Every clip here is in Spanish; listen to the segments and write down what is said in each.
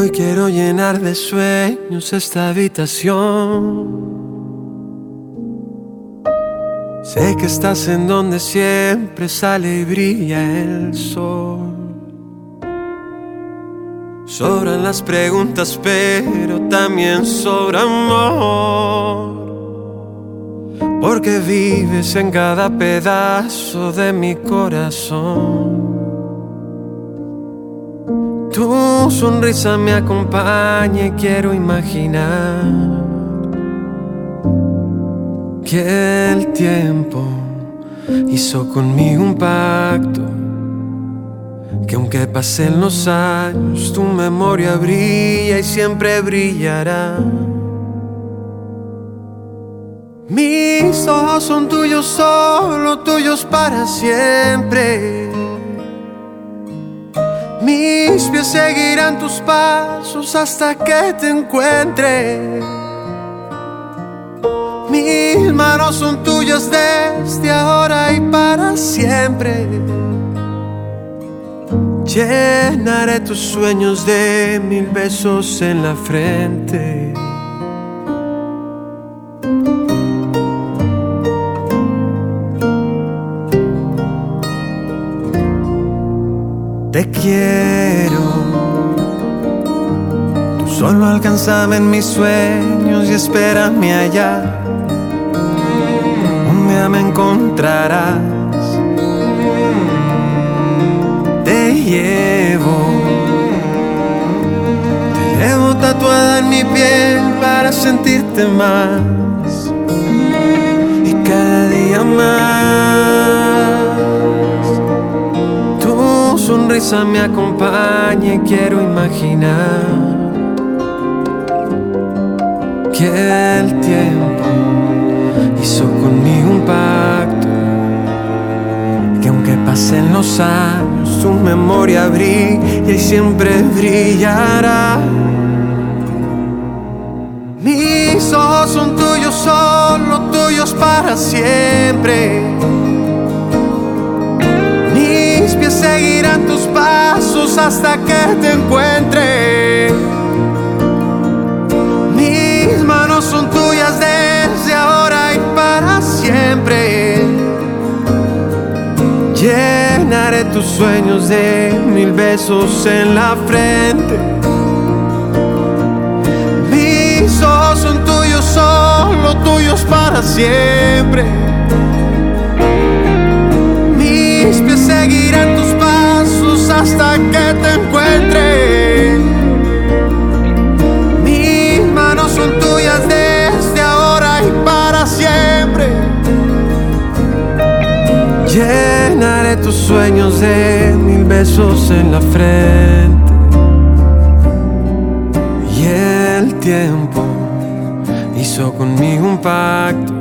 Hoy quiero llenar de sueños esta habitación. Sé que estás en donde siempre sale y brilla el sol. Sobran las preguntas, pero también sobra amor. Porque vives en cada pedazo de mi corazón. Tu sonrisa me acompaña y quiero imaginar que el tiempo hizo conmigo un pacto. Que aunque pasen los años, tu memoria brilla y siempre brillará. Mis ojos son tuyos, solo tuyos para siempre. Mis pies seguirán tus pasos hasta que te encuentre. Mis manos son tuyas desde ahora y para siempre. Llenaré tus sueños de mil besos en la frente. Te quiero. Tú solo alcanzame en mis sueños y espérame allá. Un día me encontrarás. Te llevo. Te llevo tatuada en mi piel para sentirte más. Y cada día más sonrisa me acompaña y quiero imaginar que el tiempo hizo conmigo un pacto. Que aunque pasen los años, tu memoria brilla y siempre brillará. Mis ojos son tuyos, solo tuyos para siempre seguirán tus pasos hasta que te encuentre. Mis manos son tuyas desde ahora y para siempre. Llenaré tus sueños de mil besos en la frente. Mis ojos son tuyos, solo tuyos para siempre. Mis pies seguirán hasta que te encuentre. Mis manos son tuyas desde ahora y para siempre. Llenaré tus sueños de mil besos en la frente. Y el tiempo hizo conmigo un pacto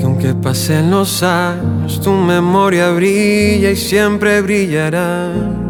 que aunque pasen los años, tu memoria brilla y siempre brillará.